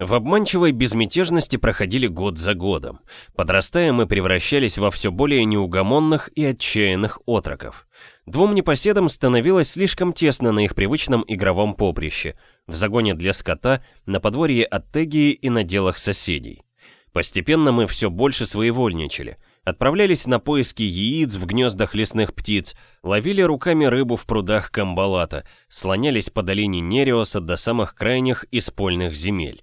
В обманчивой безмятежности проходили год за годом. Подрастая, мы превращались во все более неугомонных и отчаянных отроков. Двум непоседам становилось слишком тесно на их привычном игровом поприще, в загоне для скота, на подворье Аттегии и на делах соседей. Постепенно мы все больше своевольничали, отправлялись на поиски яиц в гнездах лесных птиц, ловили руками рыбу в прудах Камбалата, слонялись по долине Нериоса до самых крайних испольных земель.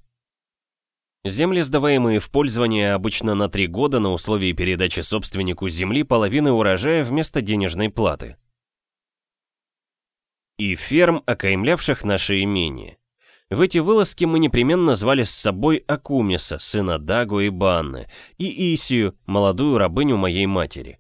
Земли, сдаваемые в пользование обычно на три года на условии передачи собственнику земли половины урожая вместо денежной платы. И ферм, окаймлявших наше имение. В эти вылазки мы непременно звали с собой Акумиса, сына Дагу и Банны, и Исию, молодую рабыню моей матери.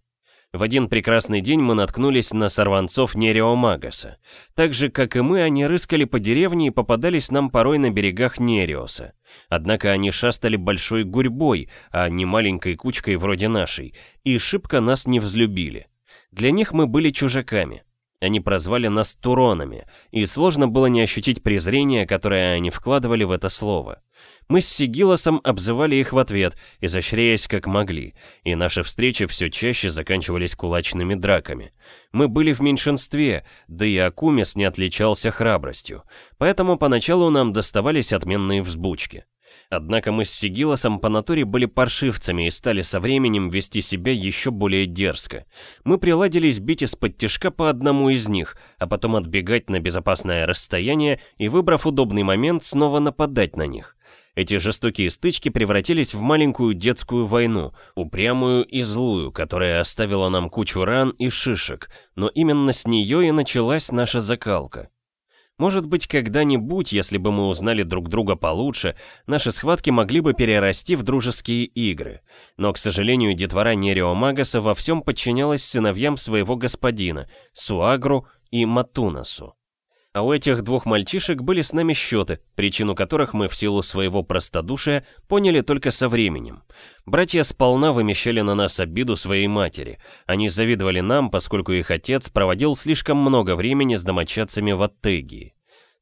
В один прекрасный день мы наткнулись на сорванцов Нереомагаса. Так же, как и мы, они рыскали по деревне и попадались нам порой на берегах Нериоса. Однако они шастали большой гурьбой, а не маленькой кучкой вроде нашей, и шибко нас не взлюбили. Для них мы были чужаками. Они прозвали нас Туронами, и сложно было не ощутить презрение, которое они вкладывали в это слово. Мы с Сигилосом обзывали их в ответ, изощряясь как могли, и наши встречи все чаще заканчивались кулачными драками. Мы были в меньшинстве, да и Акумис не отличался храбростью, поэтому поначалу нам доставались отменные взбучки. Однако мы с Сигилосом по натуре были паршивцами и стали со временем вести себя еще более дерзко. Мы приладились бить из-под тяжка по одному из них, а потом отбегать на безопасное расстояние и, выбрав удобный момент, снова нападать на них. Эти жестокие стычки превратились в маленькую детскую войну, упрямую и злую, которая оставила нам кучу ран и шишек, но именно с нее и началась наша закалка. Может быть, когда-нибудь, если бы мы узнали друг друга получше, наши схватки могли бы перерасти в дружеские игры. Но, к сожалению, детвора Нерио Магаса во всем подчинялась сыновьям своего господина, Суагру и Матунасу. А у этих двух мальчишек были с нами счеты, причину которых мы в силу своего простодушия поняли только со временем. Братья сполна вымещали на нас обиду своей матери. Они завидовали нам, поскольку их отец проводил слишком много времени с домочадцами в Аттегии.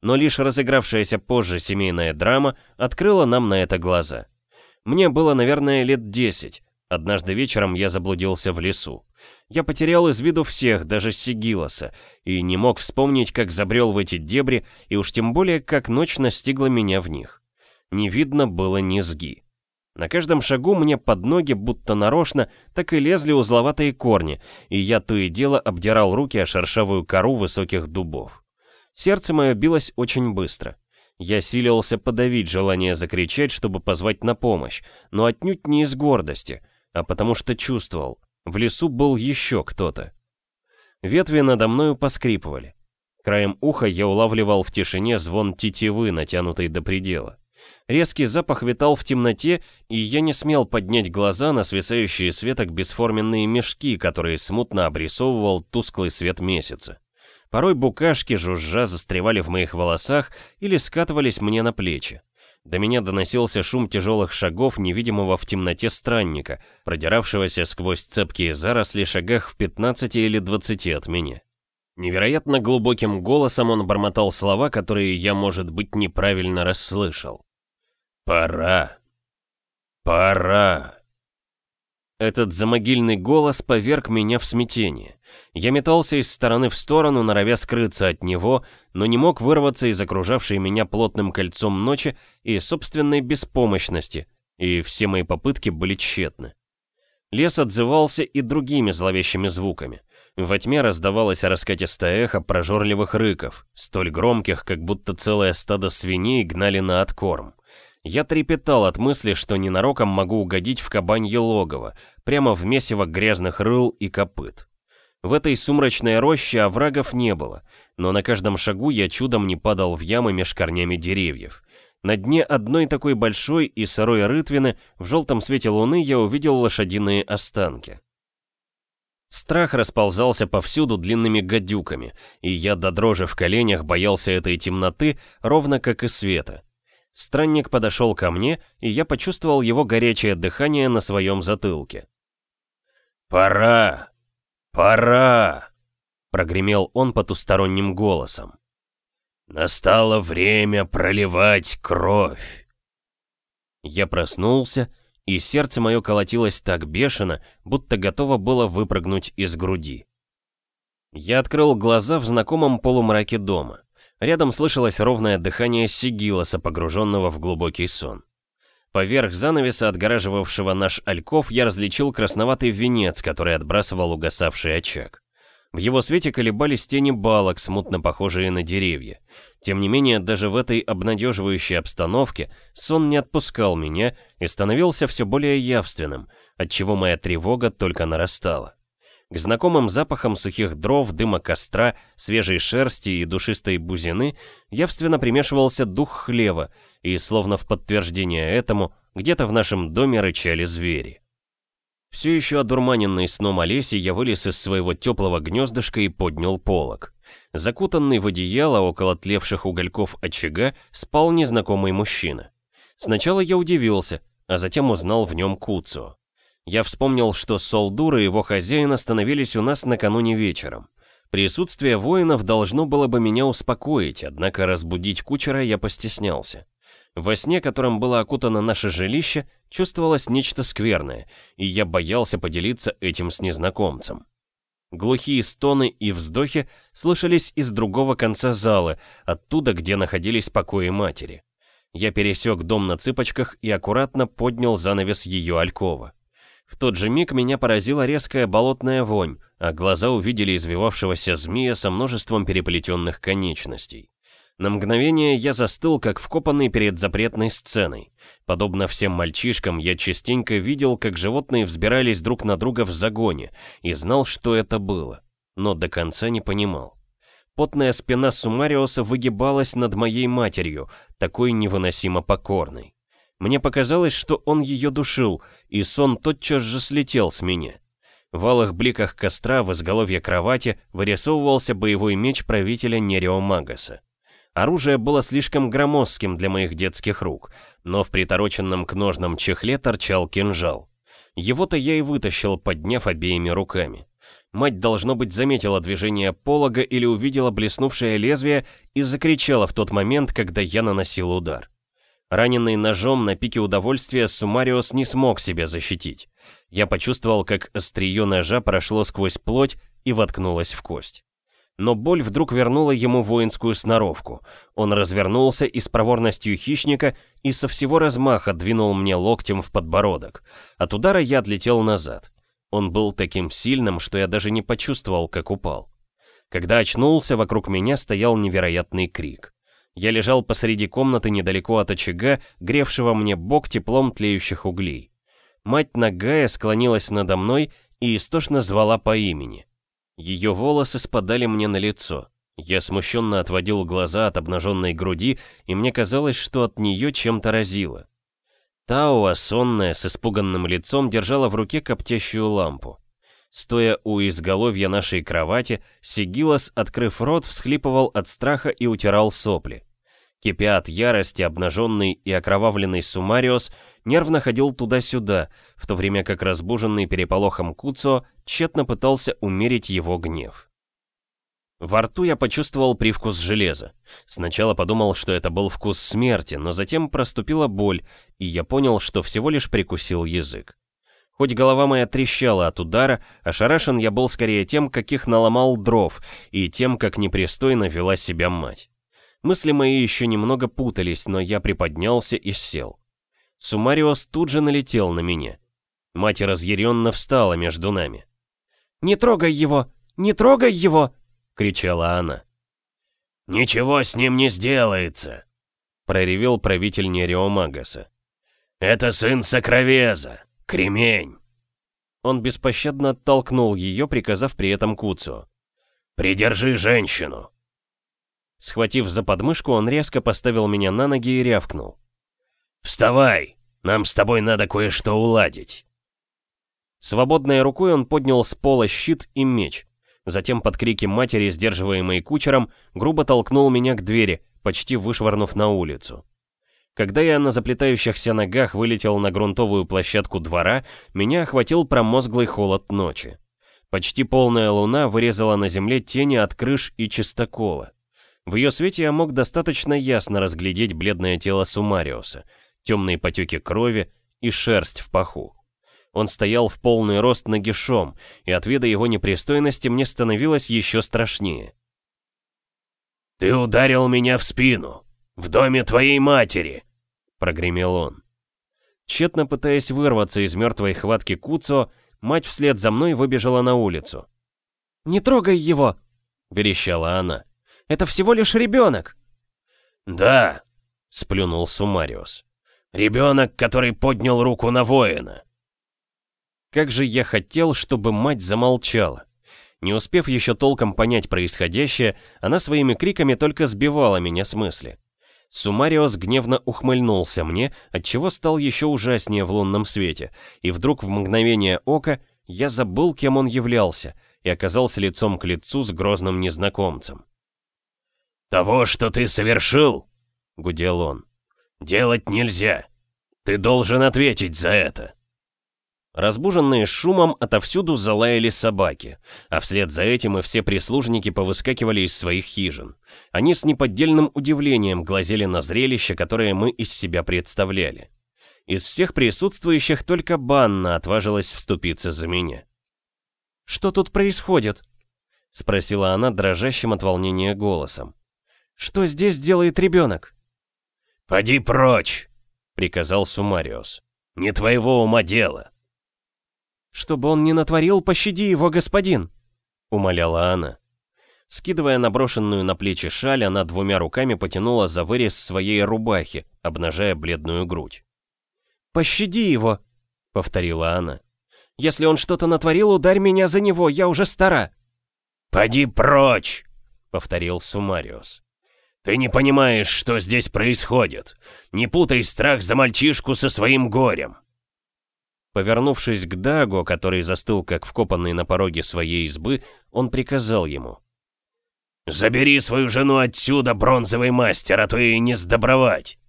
Но лишь разыгравшаяся позже семейная драма открыла нам на это глаза. Мне было, наверное, лет десять. Однажды вечером я заблудился в лесу. Я потерял из виду всех, даже Сигилоса, и не мог вспомнить, как забрел в эти дебри, и уж тем более, как ночь настигла меня в них. Не видно было низги. На каждом шагу мне под ноги, будто нарочно, так и лезли узловатые корни, и я то и дело обдирал руки о шершавую кору высоких дубов. Сердце мое билось очень быстро. Я силился подавить желание закричать, чтобы позвать на помощь, но отнюдь не из гордости, а потому что чувствовал, в лесу был еще кто-то. Ветви надо мною поскрипывали. Краем уха я улавливал в тишине звон тетивы, натянутой до предела. Резкий запах витал в темноте, и я не смел поднять глаза на свисающие с веток бесформенные мешки, которые смутно обрисовывал тусклый свет месяца. Порой букашки жужжа застревали в моих волосах или скатывались мне на плечи. До меня доносился шум тяжелых шагов невидимого в темноте странника, продиравшегося сквозь цепкие заросли шагах в 15 или 20 от меня. Невероятно глубоким голосом он бормотал слова, которые я, может быть, неправильно расслышал. «Пора! Пора!» Этот замогильный голос поверг меня в смятение. Я метался из стороны в сторону, норовя скрыться от него, но не мог вырваться из окружавшей меня плотным кольцом ночи и собственной беспомощности, и все мои попытки были тщетны. Лес отзывался и другими зловещими звуками. Во тьме раздавалось раскатистое эхо прожорливых рыков, столь громких, как будто целое стадо свиней гнали на откорм. Я трепетал от мысли, что ненароком могу угодить в кабанье логово, прямо в месиво грязных рыл и копыт. В этой сумрачной роще оврагов не было, но на каждом шагу я чудом не падал в ямы меж корнями деревьев. На дне одной такой большой и сырой рытвины в желтом свете луны я увидел лошадиные останки. Страх расползался повсюду длинными гадюками, и я до дрожи в коленях боялся этой темноты, ровно как и света. Странник подошел ко мне, и я почувствовал его горячее дыхание на своем затылке. «Пора! Пора!» — прогремел он потусторонним голосом. «Настало время проливать кровь!» Я проснулся, и сердце мое колотилось так бешено, будто готово было выпрыгнуть из груди. Я открыл глаза в знакомом полумраке дома. Рядом слышалось ровное дыхание Сигилоса, погруженного в глубокий сон. Поверх занавеса, отгораживавшего наш альков, я различил красноватый венец, который отбрасывал угасавший очаг. В его свете колебались тени балок, смутно похожие на деревья. Тем не менее, даже в этой обнадеживающей обстановке сон не отпускал меня и становился все более явственным, отчего моя тревога только нарастала. К знакомым запахам сухих дров, дыма костра, свежей шерсти и душистой бузины явственно примешивался дух хлева, и, словно в подтверждение этому, где-то в нашем доме рычали звери. Все еще одурманенный сном Олеси, я вылез из своего теплого гнездышка и поднял полог. Закутанный в одеяло около тлевших угольков очага спал незнакомый мужчина. Сначала я удивился, а затем узнал в нем Куцу. Я вспомнил, что Солдур и его хозяин остановились у нас накануне вечером. Присутствие воинов должно было бы меня успокоить, однако разбудить кучера я постеснялся. Во сне, которым было окутано наше жилище, чувствовалось нечто скверное, и я боялся поделиться этим с незнакомцем. Глухие стоны и вздохи слышались из другого конца зала, оттуда, где находились покои матери. Я пересек дом на цыпочках и аккуратно поднял занавес ее алькова. В тот же миг меня поразила резкая болотная вонь, а глаза увидели извивавшегося змея со множеством переплетенных конечностей. На мгновение я застыл, как вкопанный перед запретной сценой. Подобно всем мальчишкам, я частенько видел, как животные взбирались друг на друга в загоне, и знал, что это было, но до конца не понимал. Потная спина Сумариоса выгибалась над моей матерью, такой невыносимо покорной. Мне показалось, что он ее душил, и сон тотчас же слетел с меня. В алых бликах костра в изголовье кровати вырисовывался боевой меч правителя Нерео Магаса. Оружие было слишком громоздким для моих детских рук, но в притороченном к ножном чехле торчал кинжал. Его-то я и вытащил, подняв обеими руками. Мать, должно быть, заметила движение полога или увидела блеснувшее лезвие и закричала в тот момент, когда я наносил удар. Раненый ножом на пике удовольствия Сумариос не смог себя защитить. Я почувствовал, как острие ножа прошло сквозь плоть и воткнулось в кость но боль вдруг вернула ему воинскую сноровку. Он развернулся и с проворностью хищника и со всего размаха двинул мне локтем в подбородок. От удара я отлетел назад. Он был таким сильным, что я даже не почувствовал, как упал. Когда очнулся, вокруг меня стоял невероятный крик. Я лежал посреди комнаты недалеко от очага, гревшего мне бок теплом тлеющих углей. Мать Нагая склонилась надо мной и истошно звала по имени. Ее волосы спадали мне на лицо. Я смущенно отводил глаза от обнаженной груди, и мне казалось, что от нее чем-то разило. Тауа, сонная, с испуганным лицом, держала в руке коптящую лампу. Стоя у изголовья нашей кровати, Сигилас, открыв рот, всхлипывал от страха и утирал сопли. Кипя от ярости, обнаженный и окровавленный Сумариос нервно ходил туда-сюда, в то время как разбуженный переполохом Куцо тщетно пытался умерить его гнев. Во рту я почувствовал привкус железа. Сначала подумал, что это был вкус смерти, но затем проступила боль, и я понял, что всего лишь прикусил язык. Хоть голова моя трещала от удара, ошарашен я был скорее тем, каких наломал дров, и тем, как непристойно вела себя мать. Мысли мои еще немного путались, но я приподнялся и сел. Сумариос тут же налетел на меня. Мать разъяренно встала между нами. «Не трогай его! Не трогай его!» — кричала она. «Ничего с ним не сделается!» — проревел правитель Нереомагаса. «Это сын Сокровеза! Кремень!» Он беспощадно оттолкнул ее, приказав при этом Куцу. «Придержи женщину!» Схватив за подмышку, он резко поставил меня на ноги и рявкнул. «Вставай! Нам с тобой надо кое-что уладить!» Свободной рукой он поднял с пола щит и меч. Затем под крики матери, сдерживаемой кучером, грубо толкнул меня к двери, почти вышвырнув на улицу. Когда я на заплетающихся ногах вылетел на грунтовую площадку двора, меня охватил промозглый холод ночи. Почти полная луна вырезала на земле тени от крыш и чистокола. В ее свете я мог достаточно ясно разглядеть бледное тело Сумариуса, темные потеки крови и шерсть в паху. Он стоял в полный рост нагишом, и от вида его непристойности мне становилось еще страшнее. «Ты ударил меня в спину! В доме твоей матери!» — прогремел он. Тщетно пытаясь вырваться из мертвой хватки Куцо, мать вслед за мной выбежала на улицу. «Не трогай его!» — верещала она. «Это всего лишь ребенок!» «Да!» — сплюнул Сумариус. «Ребенок, который поднял руку на воина!» Как же я хотел, чтобы мать замолчала. Не успев еще толком понять происходящее, она своими криками только сбивала меня с мысли. Сумариос гневно ухмыльнулся мне, отчего стал еще ужаснее в лунном свете, и вдруг в мгновение ока я забыл, кем он являлся, и оказался лицом к лицу с грозным незнакомцем. «Того, что ты совершил, — гудел он, — делать нельзя. Ты должен ответить за это». Разбуженные шумом отовсюду залаяли собаки, а вслед за этим и все прислужники повыскакивали из своих хижин. Они с неподдельным удивлением глазели на зрелище, которое мы из себя представляли. Из всех присутствующих только Банна отважилась вступиться за меня. «Что тут происходит?» — спросила она дрожащим от волнения голосом. «Что здесь делает ребенок?» «Поди прочь!» — приказал Сумариус. «Не твоего ума дело!» «Чтобы он не натворил, пощади его, господин!» — умоляла она. Скидывая наброшенную на плечи шаль, она двумя руками потянула за вырез своей рубахи, обнажая бледную грудь. «Пощади его!» — повторила она. «Если он что-то натворил, ударь меня за него, я уже стара!» «Поди прочь!» — повторил Сумариус. «Ты не понимаешь, что здесь происходит. Не путай страх за мальчишку со своим горем. Повернувшись к Дагу, который застыл как вкопанный на пороге своей избы, он приказал ему. «Забери свою жену отсюда, бронзовый мастер, а то и не сдобровать!»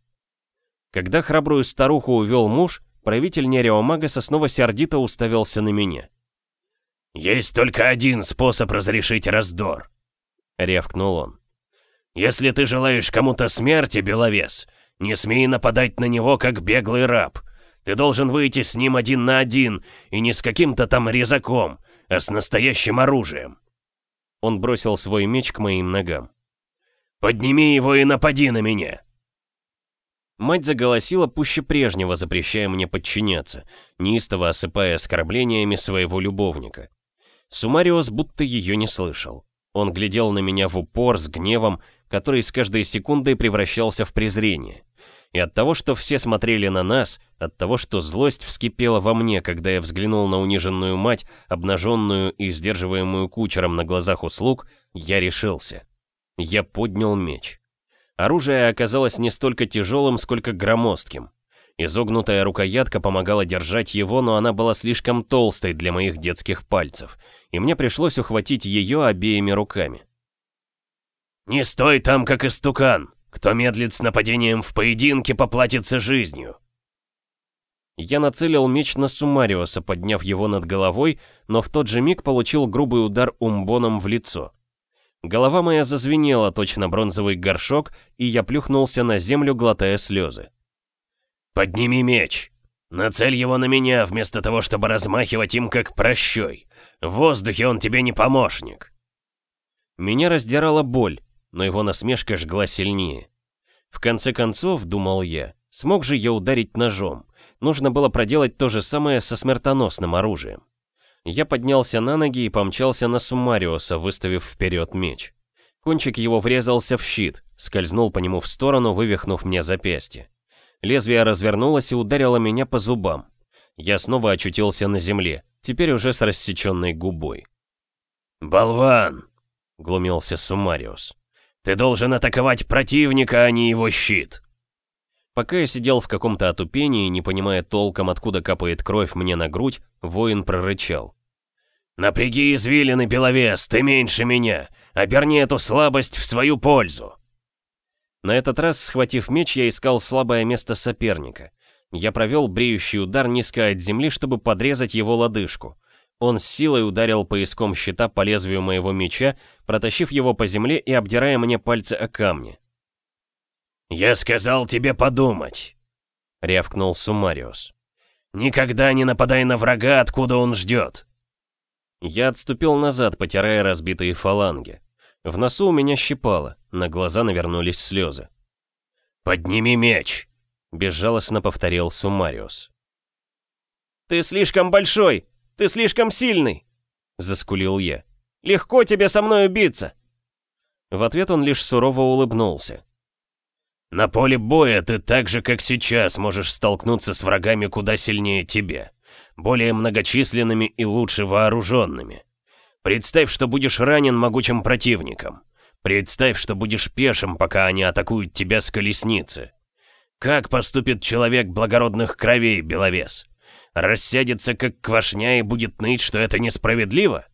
Когда храбрую старуху увел муж, правитель Нереомагаса снова сердито уставился на меня. «Есть только один способ разрешить раздор», — рявкнул он. «Если ты желаешь кому-то смерти, Беловес, не смей нападать на него, как беглый раб. Ты должен выйти с ним один на один, и не с каким-то там резаком, а с настоящим оружием. Он бросил свой меч к моим ногам. «Подними его и напади на меня!» Мать заголосила пуще прежнего, запрещая мне подчиняться, неистово осыпая оскорблениями своего любовника. Сумариос будто ее не слышал. Он глядел на меня в упор с гневом, который с каждой секундой превращался в презрение. И от того, что все смотрели на нас, от того, что злость вскипела во мне, когда я взглянул на униженную мать, обнаженную и сдерживаемую кучером на глазах услуг, я решился. Я поднял меч. Оружие оказалось не столько тяжелым, сколько громоздким. Изогнутая рукоятка помогала держать его, но она была слишком толстой для моих детских пальцев, и мне пришлось ухватить ее обеими руками. «Не стой там, как истукан!» Кто медлит с нападением в поединке, поплатится жизнью. Я нацелил меч на Сумариоса, подняв его над головой, но в тот же миг получил грубый удар умбоном в лицо. Голова моя зазвенела, точно бронзовый горшок, и я плюхнулся на землю, глотая слезы. «Подними меч! Нацель его на меня, вместо того, чтобы размахивать им как прощой. В воздухе он тебе не помощник!» Меня раздирала боль, но его насмешка жгла сильнее. В конце концов, думал я, смог же я ударить ножом. Нужно было проделать то же самое со смертоносным оружием. Я поднялся на ноги и помчался на Сумариоса, выставив вперед меч. Кончик его врезался в щит, скользнул по нему в сторону, вывихнув мне запястье. Лезвие развернулось и ударило меня по зубам. Я снова очутился на земле, теперь уже с рассеченной губой. «Болван!» — глумился Сумариус. Ты должен атаковать противника, а не его щит. Пока я сидел в каком-то отупении, не понимая толком, откуда капает кровь мне на грудь, воин прорычал. «Напряги извилины, Беловес, ты меньше меня! Оберни эту слабость в свою пользу!» На этот раз, схватив меч, я искал слабое место соперника. Я провел бреющий удар низко от земли, чтобы подрезать его лодыжку. Он с силой ударил пояском щита по лезвию моего меча, протащив его по земле и обдирая мне пальцы о камни. «Я сказал тебе подумать!» — рявкнул Сумариус. «Никогда не нападай на врага, откуда он ждет!» Я отступил назад, потирая разбитые фаланги. В носу у меня щипало, на глаза навернулись слезы. «Подними меч!» — безжалостно повторил Сумариус. «Ты слишком большой! Ты слишком сильный!» — заскулил я. «Легко тебе со мной убиться!» В ответ он лишь сурово улыбнулся. «На поле боя ты так же, как сейчас, можешь столкнуться с врагами куда сильнее тебя, более многочисленными и лучше вооруженными. Представь, что будешь ранен могучим противником. Представь, что будешь пешим, пока они атакуют тебя с колесницы. Как поступит человек благородных кровей, Беловес? Рассядется, как квашня, и будет ныть, что это несправедливо?»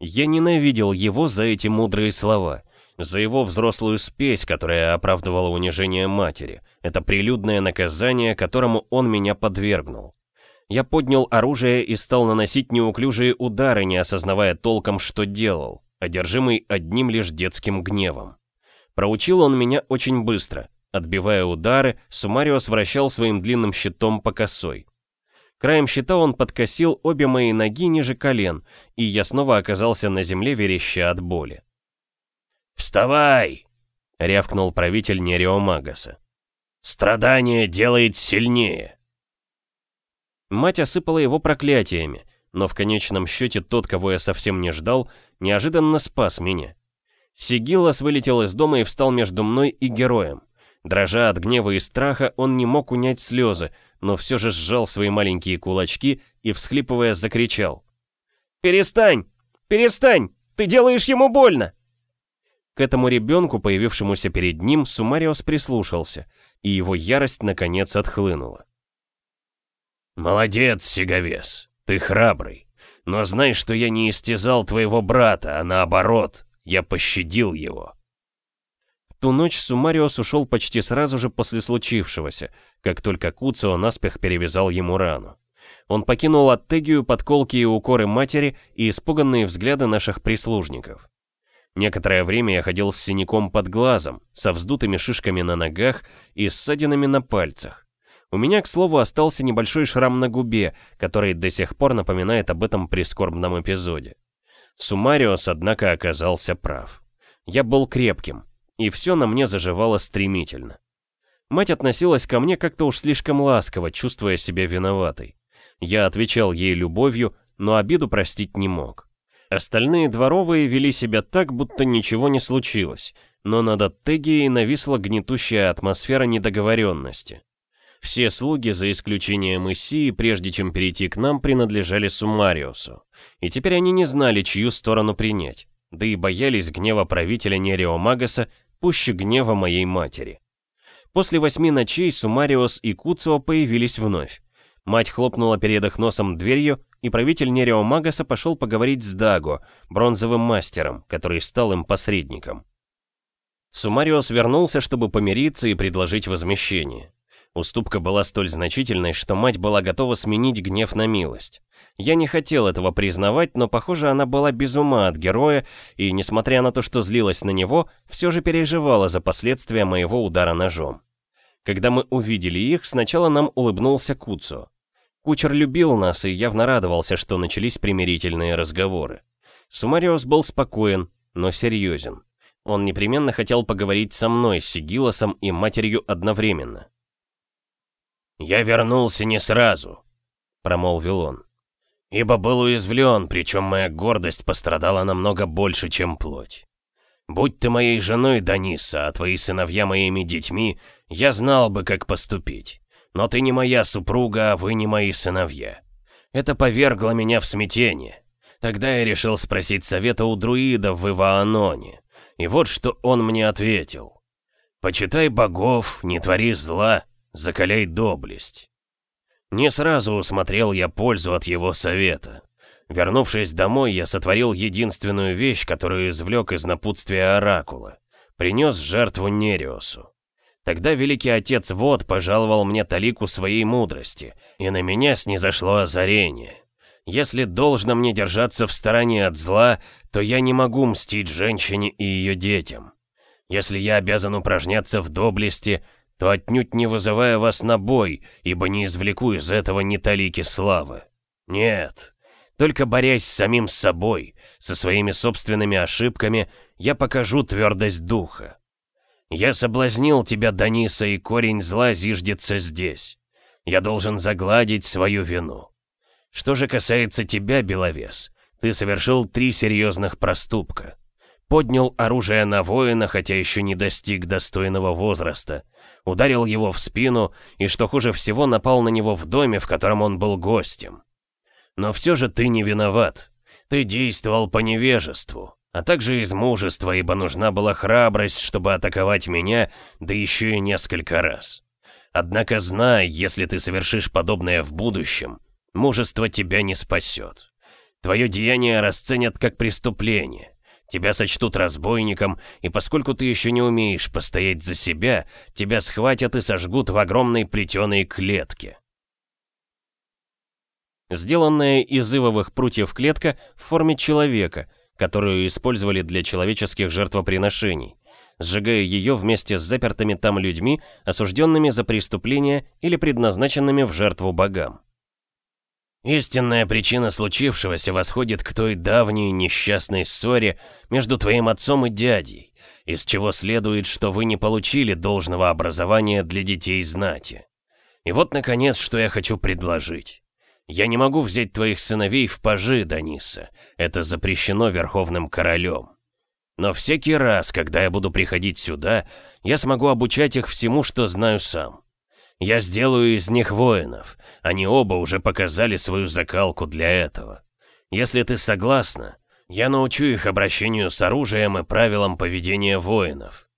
Я ненавидел его за эти мудрые слова, за его взрослую спесь, которая оправдывала унижение матери. Это прилюдное наказание, которому он меня подвергнул. Я поднял оружие и стал наносить неуклюжие удары, не осознавая толком, что делал, одержимый одним лишь детским гневом. Проучил он меня очень быстро. Отбивая удары, Сумариос вращал своим длинным щитом по косой. Краем щита он подкосил обе мои ноги ниже колен, и я снова оказался на земле, вереща от боли. «Вставай!» — рявкнул правитель Нереомагаса. «Страдание делает сильнее!» Мать осыпала его проклятиями, но в конечном счете тот, кого я совсем не ждал, неожиданно спас меня. Сигилас вылетел из дома и встал между мной и героем. Дрожа от гнева и страха, он не мог унять слезы, но все же сжал свои маленькие кулачки и, всхлипывая, закричал. «Перестань! Перестань! Ты делаешь ему больно!» К этому ребенку, появившемуся перед ним, Сумариос прислушался, и его ярость наконец отхлынула. «Молодец, Сиговес, ты храбрый. Но знай, что я не истязал твоего брата, а наоборот, я пощадил его ту ночь Сумариос ушел почти сразу же после случившегося, как только Куцио наспех перевязал ему рану. Он покинул Аттегию под колки и укоры матери и испуганные взгляды наших прислужников. Некоторое время я ходил с синяком под глазом, со вздутыми шишками на ногах и ссадинами на пальцах. У меня, к слову, остался небольшой шрам на губе, который до сих пор напоминает об этом прискорбном эпизоде. Сумариос, однако, оказался прав. Я был крепким, и все на мне заживало стремительно. Мать относилась ко мне как-то уж слишком ласково, чувствуя себя виноватой. Я отвечал ей любовью, но обиду простить не мог. Остальные дворовые вели себя так, будто ничего не случилось, но над Аттегией нависла гнетущая атмосфера недоговоренности. Все слуги, за исключением Исии, прежде чем перейти к нам, принадлежали Сумариусу. И теперь они не знали, чью сторону принять, да и боялись гнева правителя Нерио Магаса пуще гнева моей матери. После восьми ночей Сумариос и Куцио появились вновь. Мать хлопнула перед их носом дверью, и правитель Нерио Магаса пошел поговорить с Даго, бронзовым мастером, который стал им посредником. Сумариос вернулся, чтобы помириться и предложить возмещение. Уступка была столь значительной, что мать была готова сменить гнев на милость. Я не хотел этого признавать, но, похоже, она была без ума от героя, и, несмотря на то, что злилась на него, все же переживала за последствия моего удара ножом. Когда мы увидели их, сначала нам улыбнулся Куцо. Кучер любил нас и явно радовался, что начались примирительные разговоры. Сумариос был спокоен, но серьезен. Он непременно хотел поговорить со мной, Сигилосом и матерью одновременно. «Я вернулся не сразу», — промолвил он. «Ибо был уязвлен, причем моя гордость пострадала намного больше, чем плоть. Будь ты моей женой, Даниса, а твои сыновья моими детьми, я знал бы, как поступить. Но ты не моя супруга, а вы не мои сыновья. Это повергло меня в смятение. Тогда я решил спросить совета у друидов в Ивааноне. И вот что он мне ответил. «Почитай богов, не твори зла, закаляй доблесть. Не сразу усмотрел я пользу от его совета. Вернувшись домой, я сотворил единственную вещь, которую извлек из напутствия Оракула. Принес жертву Нериосу. Тогда великий отец Вод пожаловал мне талику своей мудрости, и на меня снизошло озарение. Если должно мне держаться в стороне от зла, то я не могу мстить женщине и ее детям. Если я обязан упражняться в доблести, то отнюдь не вызывая вас на бой, ибо не извлеку из этого ни талики славы. Нет, только борясь с самим собой, со своими собственными ошибками, я покажу твердость духа. Я соблазнил тебя, Даниса, и корень зла зиждется здесь. Я должен загладить свою вину. Что же касается тебя, Беловес, ты совершил три серьезных проступка. Поднял оружие на воина, хотя еще не достиг достойного возраста. Ударил его в спину и, что хуже всего, напал на него в доме, в котором он был гостем. Но все же ты не виноват. Ты действовал по невежеству а также из мужества, ибо нужна была храбрость, чтобы атаковать меня, да еще и несколько раз. Однако знай, если ты совершишь подобное в будущем, мужество тебя не спасет. Твое деяние расценят как преступление. Тебя сочтут разбойником, и поскольку ты еще не умеешь постоять за себя, тебя схватят и сожгут в огромной плетеной клетке. Сделанная из ивовых прутьев клетка в форме человека — которую использовали для человеческих жертвоприношений, сжигая ее вместе с запертыми там людьми, осужденными за преступления или предназначенными в жертву богам. Истинная причина случившегося восходит к той давней несчастной ссоре между твоим отцом и дядей, из чего следует, что вы не получили должного образования для детей знати. И вот, наконец, что я хочу предложить. Я не могу взять твоих сыновей в пажи, Даниса. Это запрещено Верховным Королем. Но всякий раз, когда я буду приходить сюда, я смогу обучать их всему, что знаю сам. Я сделаю из них воинов. Они оба уже показали свою закалку для этого. Если ты согласна, я научу их обращению с оружием и правилам поведения воинов.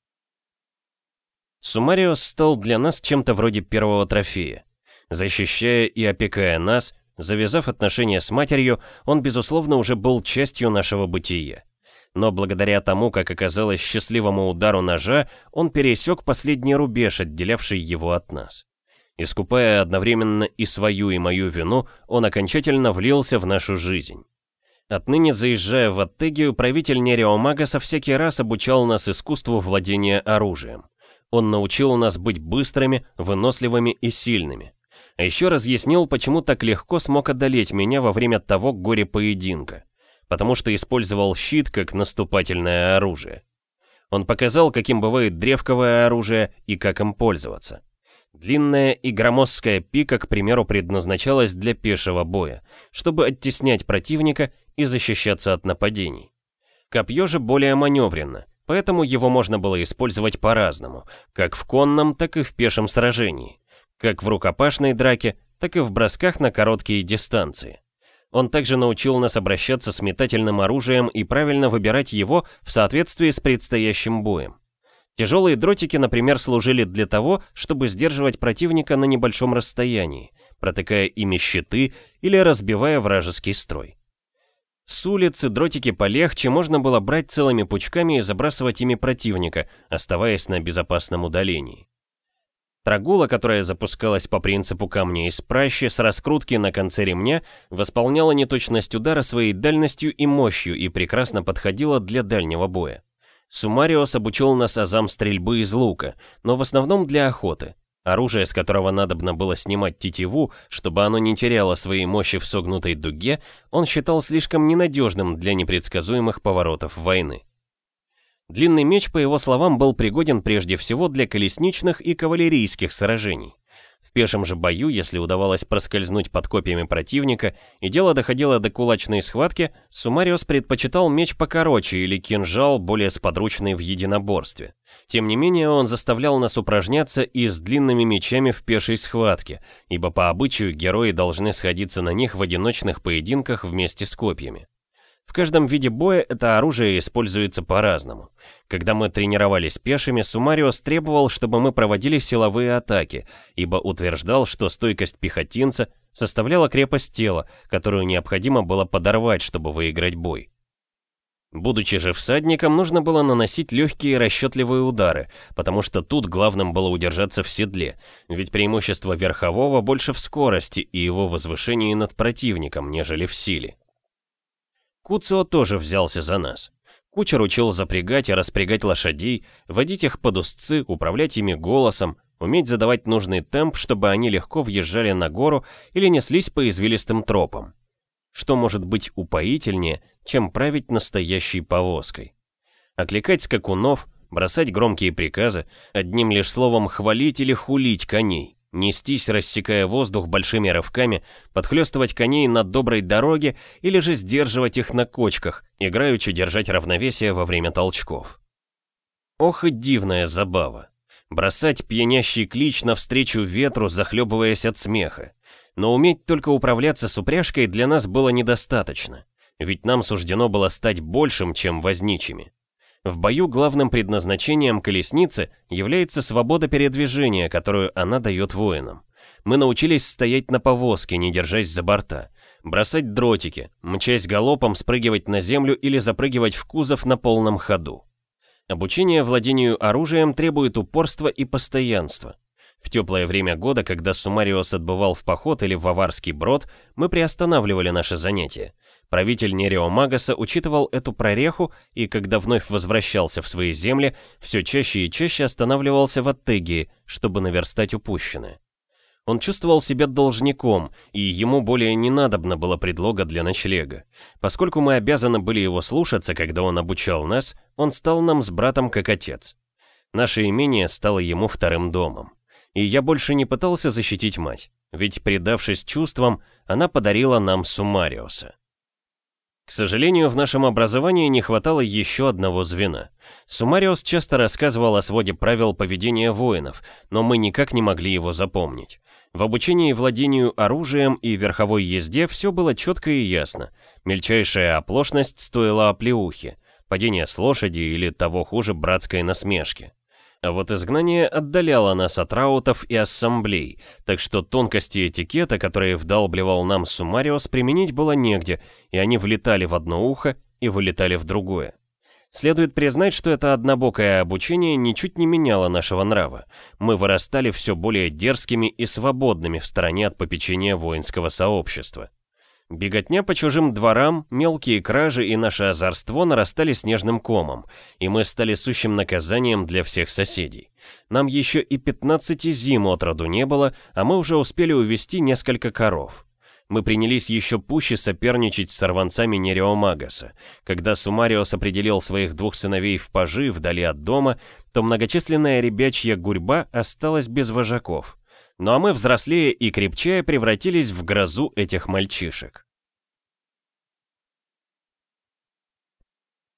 Сумариус стал для нас чем-то вроде первого трофея. Защищая и опекая нас, Завязав отношения с матерью, он, безусловно, уже был частью нашего бытия. Но благодаря тому, как оказалось счастливому удару ножа, он пересек последний рубеж, отделявший его от нас. Искупая одновременно и свою, и мою вину, он окончательно влился в нашу жизнь. Отныне, заезжая в Аттегию, правитель Нереомагаса всякий раз обучал нас искусству владения оружием. Он научил нас быть быстрыми, выносливыми и сильными. А еще разъяснил, почему так легко смог одолеть меня во время того горе-поединка. Потому что использовал щит как наступательное оружие. Он показал, каким бывает древковое оружие и как им пользоваться. Длинная и громоздкая пика, к примеру, предназначалась для пешего боя, чтобы оттеснять противника и защищаться от нападений. Копье же более маневренно, поэтому его можно было использовать по-разному, как в конном, так и в пешем сражении как в рукопашной драке, так и в бросках на короткие дистанции. Он также научил нас обращаться с метательным оружием и правильно выбирать его в соответствии с предстоящим боем. Тяжелые дротики, например, служили для того, чтобы сдерживать противника на небольшом расстоянии, протыкая ими щиты или разбивая вражеский строй. С улицы дротики полегче можно было брать целыми пучками и забрасывать ими противника, оставаясь на безопасном удалении. Трагула, которая запускалась по принципу камня из пращи с раскрутки на конце ремня, восполняла неточность удара своей дальностью и мощью и прекрасно подходила для дальнего боя. Сумариос обучил нас азам стрельбы из лука, но в основном для охоты. Оружие, с которого надобно было снимать тетиву, чтобы оно не теряло своей мощи в согнутой дуге, он считал слишком ненадежным для непредсказуемых поворотов войны. Длинный меч, по его словам, был пригоден прежде всего для колесничных и кавалерийских сражений. Пешем же бою, если удавалось проскользнуть под копьями противника, и дело доходило до кулачной схватки, Сумариус предпочитал меч покороче или кинжал, более сподручный в единоборстве. Тем не менее, он заставлял нас упражняться и с длинными мечами в пешей схватке, ибо по обычаю герои должны сходиться на них в одиночных поединках вместе с копьями. В каждом виде боя это оружие используется по-разному. Когда мы тренировались пешими, Сумариос требовал, чтобы мы проводили силовые атаки, ибо утверждал, что стойкость пехотинца составляла крепость тела, которую необходимо было подорвать, чтобы выиграть бой. Будучи же всадником, нужно было наносить легкие расчетливые удары, потому что тут главным было удержаться в седле, ведь преимущество верхового больше в скорости и его возвышении над противником, нежели в силе. Куцио тоже взялся за нас. Кучер учил запрягать и распрягать лошадей, водить их под узцы, управлять ими голосом, уметь задавать нужный темп, чтобы они легко въезжали на гору или неслись по извилистым тропам. Что может быть упоительнее, чем править настоящей повозкой? Окликать скакунов, бросать громкие приказы, одним лишь словом хвалить или хулить коней, нестись, рассекая воздух большими рывками, подхлестывать коней на доброй дороге или же сдерживать их на кочках, играючи держать равновесие во время толчков. Ох и дивная забава. Бросать пьянящий клич навстречу ветру, захлебываясь от смеха. Но уметь только управляться с упряжкой для нас было недостаточно, ведь нам суждено было стать большим, чем возничими. В бою главным предназначением колесницы является свобода передвижения, которую она дает воинам. Мы научились стоять на повозке, не держась за борта, бросать дротики, мчась галопом, спрыгивать на землю или запрыгивать в кузов на полном ходу. Обучение владению оружием требует упорства и постоянства. В теплое время года, когда Сумариос отбывал в поход или в аварский брод, мы приостанавливали наши занятия. Правитель Нерео Магаса учитывал эту прореху и, когда вновь возвращался в свои земли, все чаще и чаще останавливался в Аттегии, чтобы наверстать упущенное. Он чувствовал себя должником, и ему более не надобно было предлога для ночлега. Поскольку мы обязаны были его слушаться, когда он обучал нас, он стал нам с братом как отец. Наше имение стало ему вторым домом. И я больше не пытался защитить мать, ведь, предавшись чувствам, она подарила нам Сумариуса. К сожалению, в нашем образовании не хватало еще одного звена. Сумариус часто рассказывал о своде правил поведения воинов, но мы никак не могли его запомнить. В обучении владению оружием и верховой езде все было четко и ясно. Мельчайшая оплошность стоила оплеухи, падение с лошади или того хуже братской насмешки. А вот изгнание отдаляло нас от раутов и ассамблей, так что тонкости этикета, которые вдалбливал нам Сумариос, применить было негде, и они влетали в одно ухо и вылетали в другое. Следует признать, что это однобокое обучение ничуть не меняло нашего нрава. Мы вырастали все более дерзкими и свободными в стороне от попечения воинского сообщества. Беготня по чужим дворам, мелкие кражи и наше озорство нарастали снежным комом, и мы стали сущим наказанием для всех соседей. Нам еще и 15 зим от роду не было, а мы уже успели увести несколько коров. Мы принялись еще пуще соперничать с сорванцами Нереомагаса. Когда Сумариос определил своих двух сыновей в пажи вдали от дома, то многочисленная ребячья гурьба осталась без вожаков. Ну а мы, взрослее и крепчая, превратились в грозу этих мальчишек.